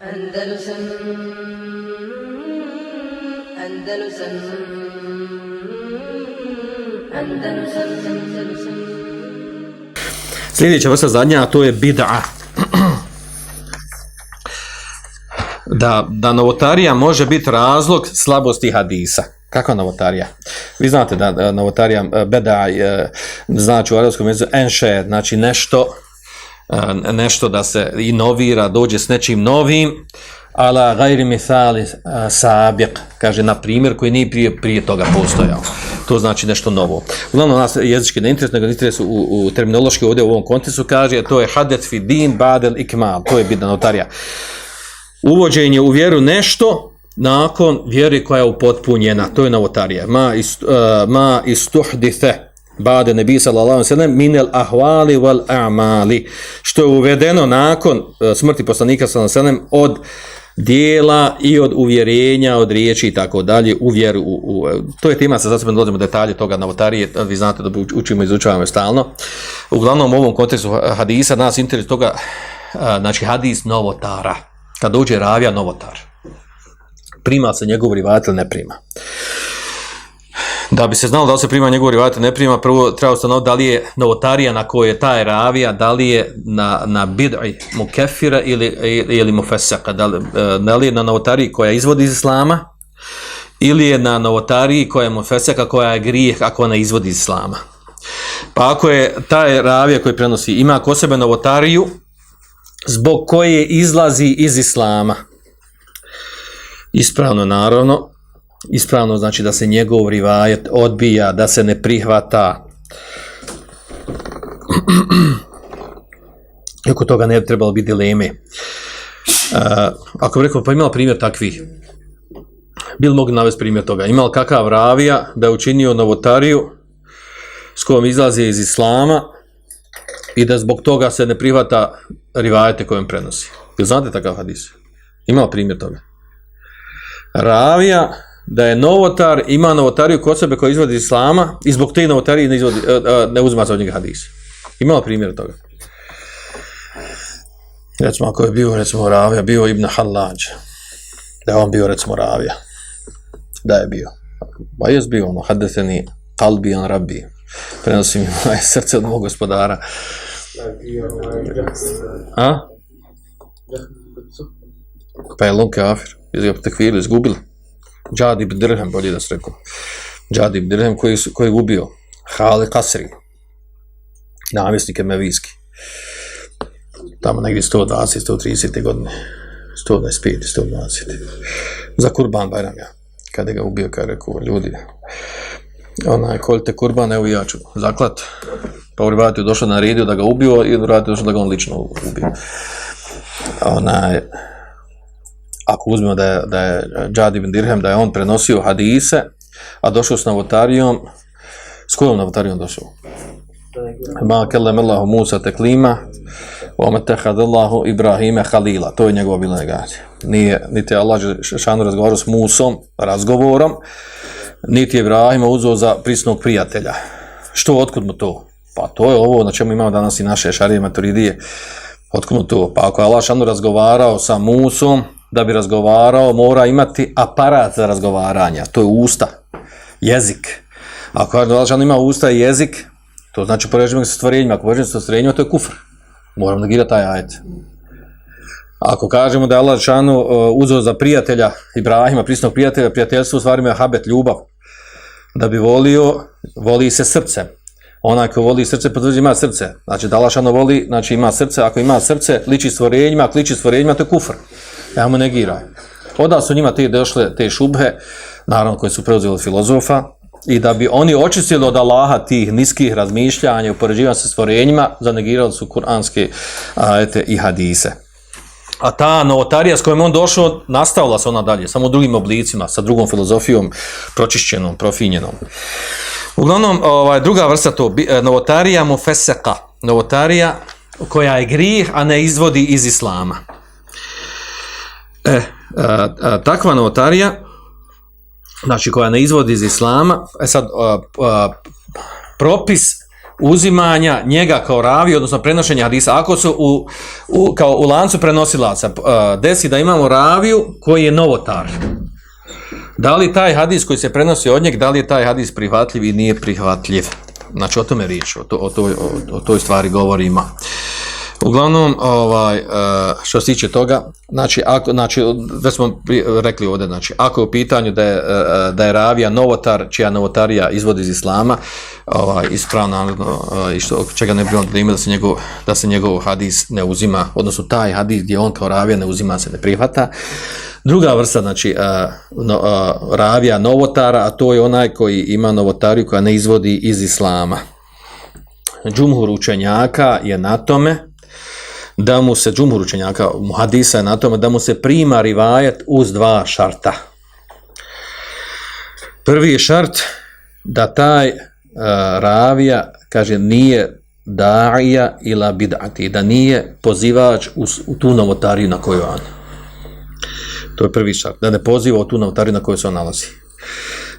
Andalusam Andalusam Andalusam Andalusam Sljedeća vrsta zadnja, a to je bid'a. Da, da novotarija može biti razlog slabosti hadisa. Kakva novotarija? Vi znate da, novotarija eh, beda eh, znači u arabskom jeziku enše, znači nešto nešto da se inovira, dođe s nečim novim, ala gajri misali sabiq, kaže na primjer koji nije prije, prije toga postojao. To znači nešto novo. Uglavnom nas jezički ne interes, nego interes u, u terminološki ovdje u ovom kontekstu kaže to je hadet fi din badel ikmal, to je bitna notarija. Uvođenje u vjeru nešto nakon vjere koja je upotpunjena, to je novotarija. Ma, ist, uh, ma istuhdithe bade nebi sallallahu alaihi min minel ahvali wal a'mali što je uvedeno nakon e, smrti poslanika sallallahu alejhi ve sellem od dijela i od uvjerenja, od riječi i tako dalje, u vjeru. U, u, e, to je tema, sa zasebno dođemo dolazimo detalje toga novotarije, vi znate da učimo i izučavamo stalno. Uglavnom u ovom kontekstu hadisa nas interes toga, e, znači hadis novotara, kad dođe ravija novotar, prima se njegov rivat ili ne prima. Da bi se znalo da li se prima njegov rivat ne prima, prvo treba ustanoviti da li je novotarija na kojoj je taj ravija, da li je na, na bid'i mu kefira ili, ili mu fesaka, da li, e, da li je na novotariji koja izvodi iz islama, ili je na novotariji koja je mu fesaka, koja je grijeh ako ona izvodi iz islama. Pa ako je taj ravija koji prenosi, ima ko sebe novotariju, zbog koje izlazi iz islama, ispravno naravno, ispravno znači da se njegov rivajet odbija, da se ne prihvata. Iako toga ne bi trebalo biti dileme. Uh, ako bi rekao, pa imala primjer takvih, bil mogu navesti primjer toga, imal kakav ravija da je učinio novotariju s kojom izlazi iz islama i da zbog toga se ne prihvata rivajete kojom prenosi. Jel znate takav hadis? Imala primjer toga. Ravija da je novotar, ima novotariju kod sebe koja izvodi islama i zbog te novotarije ne, izvodi, e, e, ne uzima se od njega hadis. Imala primjer toga. Recimo, ako je bio, recimo, Ravija, bio Ibn Hallaj, da je on bio, recimo, Ravija, da je bio. Pa ba jes bio, ono, hadeseni kalbi an rabbi, prenosi mi moje srce od mog gospodara. A? Pa je lon kafir, je ga tekviru izgubili. Džad ibn Dirhem, bolje da se rekao. Džad ibn Dirhem koji, koji je ubio. Hale Kasri. Namjesnik Emevijski. Tamo negdje 120, 130. godine. 125, 120. Za kurban Bajram ja. Kada ga ubio, kada rekao, ljudi, onaj, koljte kurban, evo ja ću zaklat. Pa u Rivati je došao na redio da ga ubio i u Rivati je došao da ga on lično ubio. Onaj, ako uzmemo da je, da je e, Džad ibn Dirhem, da je on prenosio hadise, a došao s novotarijom, s kojom novotarijom došao? Ma kellem Allahu Musa teklima, wa ma tehadallahu Ibrahime Halila. To je njegova bila negacija. Nije, niti Allah šanu razgovarao s Musom, razgovorom, niti je Ibrahima uzeo za prisnog prijatelja. Što, otkud mu to? Pa to je ovo na čemu imamo danas i naše šarije maturidije. Otkud mu to? Pa ako je Allah šanu razgovarao sa Musom, da bi razgovarao, mora imati aparat za razgovaranje, to je usta, jezik. Ako Allah ima usta i jezik, to znači poređujemo sa stvorenjima, ako poređujemo sa stvorenjima, to je kufr. Moramo negirati taj ajet. Ako kažemo da je Allah Žešanu e, uzeo za prijatelja Ibrahima, prisnog prijatelja, prijateljstvo u stvarima je habet, ljubav, da bi volio, voli se srcem. Onaj ko voli srce, potvrđi ima srce. Znači, da Allah voli, znači ima srce, ako ima srce, liči stvorenjima, ako liči stvorenjima, to je kufr. Ja mu negiraj. Oda su njima te došle te šubhe, naravno koje su preuzeli filozofa, i da bi oni očistili od Allaha tih niskih razmišljanja i upoređivanja sa stvorenjima, zanegirali su kuranske ajete i hadise. A ta novotarija s kojom on došao, nastavila se ona dalje, samo drugim oblicima, sa drugom filozofijom, pročišćenom, profinjenom. Uglavnom, ovaj, druga vrsta to, eh, novotarija mu feseka, novotarija koja je grih, a ne izvodi iz islama. E, a, a, takva novotarija, znači koja ne izvodi iz islama, e sad, a, a, propis uzimanja njega kao ravi, odnosno prenošenja hadisa, ako su u, u, kao u lancu prenosilaca, a, desi da imamo raviju koji je novotar. Da li taj hadis koji se prenosi od njeg, da li je taj hadis prihvatljiv i nije prihvatljiv? Znači, o tome riječ, o, to, o, toj, o, o toj stvari govorimo. Uglavnom, ovaj, e, što se tiče toga, znači, ako, znači, već smo rekli ovdje, znači, ako je u pitanju da je, e, e, da je ravija novotar, čija novotarija izvodi iz islama, ovaj, ispravno, i što, čega ne bi on da ima da se, njegov, da se njegov hadis ne uzima, odnosno taj hadis gdje on kao ravija ne uzima, se ne prihvata. Druga vrsta, znači, no, ravija novotara, a to je onaj koji ima novotariju koja ne izvodi iz islama. Džumhur učenjaka je na tome, da mu se džumhur učenjaka muhadisa je na tome da mu se prima rivajet uz dva šarta. Prvi je šart da taj uh, ravija kaže nije da'ija ila bid'ati, da nije pozivač u, u tu novotariju na kojoj on. To je prvi šart, da ne poziva u tu novotariju na kojoj se on nalazi.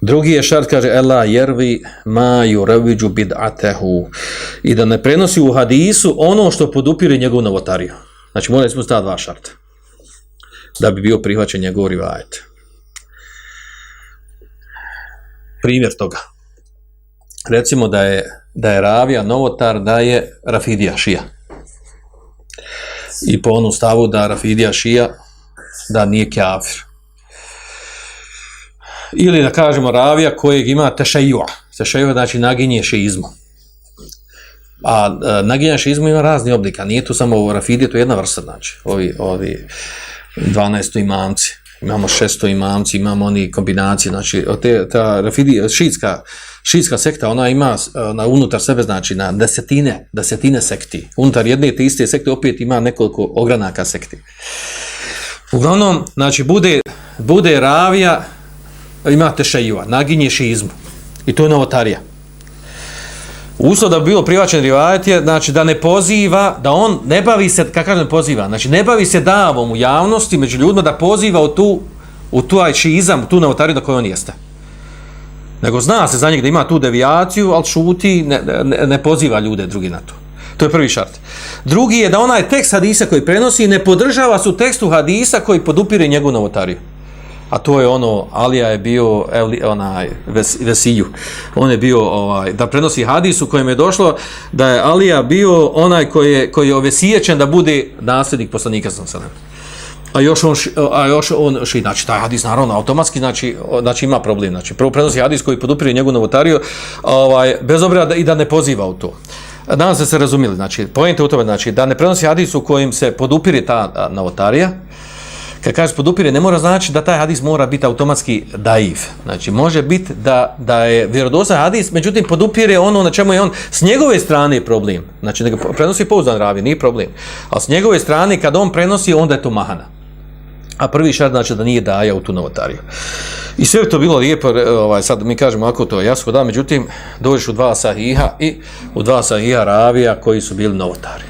Drugi je šart, kaže Ela jervi ma yuraviđu bid'atehu i da ne prenosi u hadisu ono što podupire njegov novotariju. Znači, morali smo staviti dva šarta da bi bio prihvaćen njegov rivajet. Primjer toga. Recimo da je, da je ravija novotar, da je rafidija šija. I po onom stavu da rafidija šija, da nije kjafir ili da kažemo ravija kojeg ima tešajua. Tešajua znači naginje šeizmu. A e, naginje šeizmu ima razni oblika. Nije tu samo ovo rafidije, to je jedna vrsta znači. Ovi, ovi 12 imamci. Imamo šesto imamci, imamo oni kombinacije, znači te, ta rafidija, šiitska, šiitska sekta, ona ima e, na unutar sebe, znači na desetine, desetine sekti. Unutar jedne te iste sekte opet ima nekoliko ogranaka sekti. Uglavnom, znači, bude, bude ravija, imate šejiva, naginje šizmu. I to je novotarija. Uslov da bi bilo privačen rivajet je, znači da ne poziva, da on ne bavi se, kako kažem poziva, znači ne bavi se davom u javnosti među ljudima da poziva u tu, u tu ajšizam, u tu novotariju na kojoj on jeste. Nego zna se za njeg da ima tu devijaciju, ali šuti, ne, ne, ne poziva ljude drugi na to. To je prvi šart. Drugi je da onaj tekst hadisa koji prenosi ne podržava su tekstu hadisa koji podupire njegovu novotariju a to je ono Alija je bio evli, onaj ves, Vesiju on je bio ovaj da prenosi hadis u kojem je došlo da je Alija bio onaj koji je koji je ovesiječen da bude nasljednik poslanika sallallahu A još on a još on ši znači taj hadis naravno automatski znači znači ima problem. Znači prvo prenosi hadis koji podupire njegovu novotariju ovaj bez obzira da i da ne poziva u to. Nadam se se razumjeli, znači, pojente u tome, znači, da ne prenosi hadis u kojim se podupire ta novotarija, kad kaže podupire, ne mora znači da taj hadis mora biti automatski daif. Znači, može biti da, da je vjerodosan hadis, međutim, podupire ono na čemu je on s njegove strane problem. Znači, da ga prenosi pouzdan ravi, nije problem. Ali s njegove strane, kad on prenosi, onda je to mahana. A prvi šart znači da nije daja u tu novotariju. I sve to bilo lijepo, ovaj, sad mi kažemo ako to je jasno, da, međutim, dođeš u dva sahiha i u dva sahiha ravija koji su bili novotari.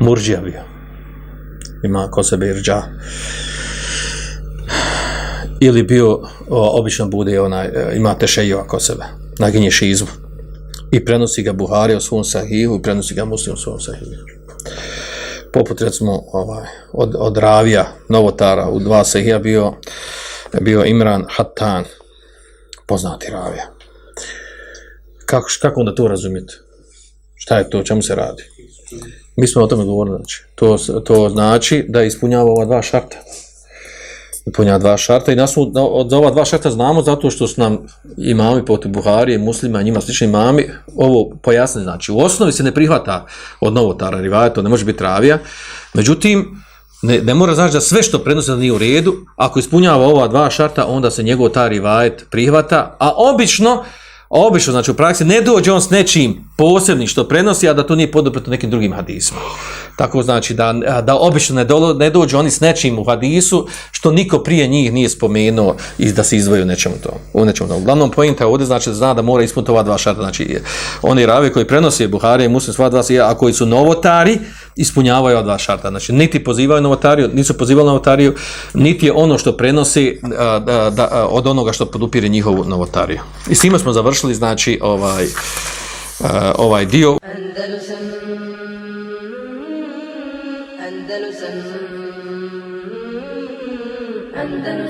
Murđija bio ima ko sebe irđa. Ili bio o, obično bude onaj e, ima tešejiva ko sebe. Naginje šizmu. I prenosi ga Buhari u svom sahihu i prenosi ga muslim u svom sahihu. Poput recimo ovaj, od, od Ravija Novotara u dva sahija bio bio Imran Hattan poznati Ravija. Kako, kako onda to razumjeti? Šta je to, čemu se radi Mi smo o tome govorili, znači. To, to znači da ispunjava ova dva šarta. Ispunjava dva šarta i nas od ova dva šarta znamo zato što su nam imami poti Buharije, muslima, njima slični imami, ovo pojasne, znači u osnovi se ne prihvata od novotara rivaja, to ne može biti ravija, međutim, ne, ne mora znači da sve što prenosi da nije u redu, ako ispunjava ova dva šarta, onda se njegov ta rivajet prihvata, a obično, obično, znači u praksi, ne dođe on s nečim posebnim što prenosi, a da to nije podupreto nekim drugim hadisima. Tako znači da, da obično ne, dolo, ne dođu oni s nečim u hadisu što niko prije njih nije spomenuo i da se izvoju nečemu to. U nečemu to. Uglavnom pojenta ovdje znači da zna da mora ispuniti ova dva šarta. Znači oni rave koji prenose Buhari i Muslim sva dva a koji su novotari, ispunjavaju dva šarta. Znači niti pozivaju novotariju, nisu pozivali novotariju, niti je ono što prenosi da, da, da, od onoga što podupire njihovu novotariju. I svima smo završili, znači, ovaj, ovaj dio Andalusam Andalusam Andalusam